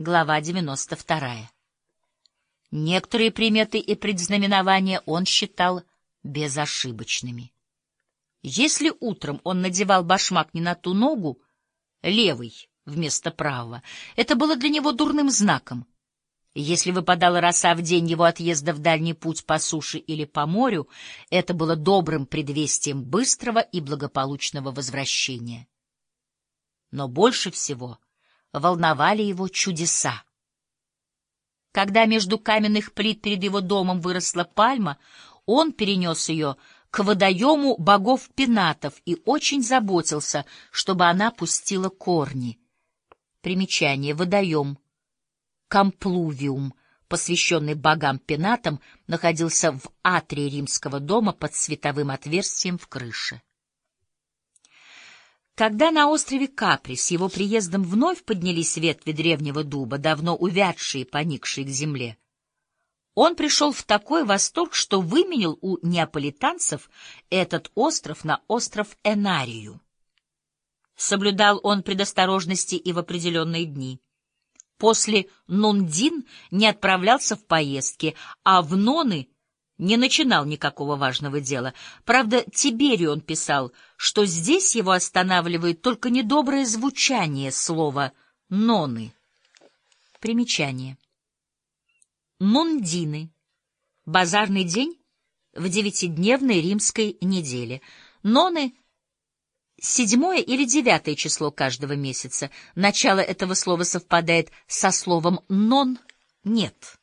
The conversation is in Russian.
Глава 92. Некоторые приметы и предзнаменования он считал безошибочными. Если утром он надевал башмак не на ту ногу, левый вместо правого, это было для него дурным знаком. Если выпадала роса в день его отъезда в дальний путь по суше или по морю, это было добрым предвестием быстрого и благополучного возвращения. Но больше всего волновали его чудеса. Когда между каменных плит перед его домом выросла пальма, он перенес ее к водоему богов пенатов и очень заботился, чтобы она пустила корни. Примечание. Водоем. Камплувиум, посвященный богам пенатам, находился в атрии римского дома под световым отверстием в крыше. Когда на острове Капри с его приездом вновь поднялись ветви древнего дуба, давно увядшие и поникшие к земле, он пришел в такой восторг, что выменил у неаполитанцев этот остров на остров Энарию. Соблюдал он предосторожности и в определенные дни. После Нундин не отправлялся в поездки, а в Ноны не начинал никакого важного дела. Правда, Тиберию он писал, что здесь его останавливает только недоброе звучание слова «ноны». Примечание. Нундины. Базарный день в девятидневной римской неделе. Ноны — седьмое или девятое число каждого месяца. Начало этого слова совпадает со словом «нон» — «нет».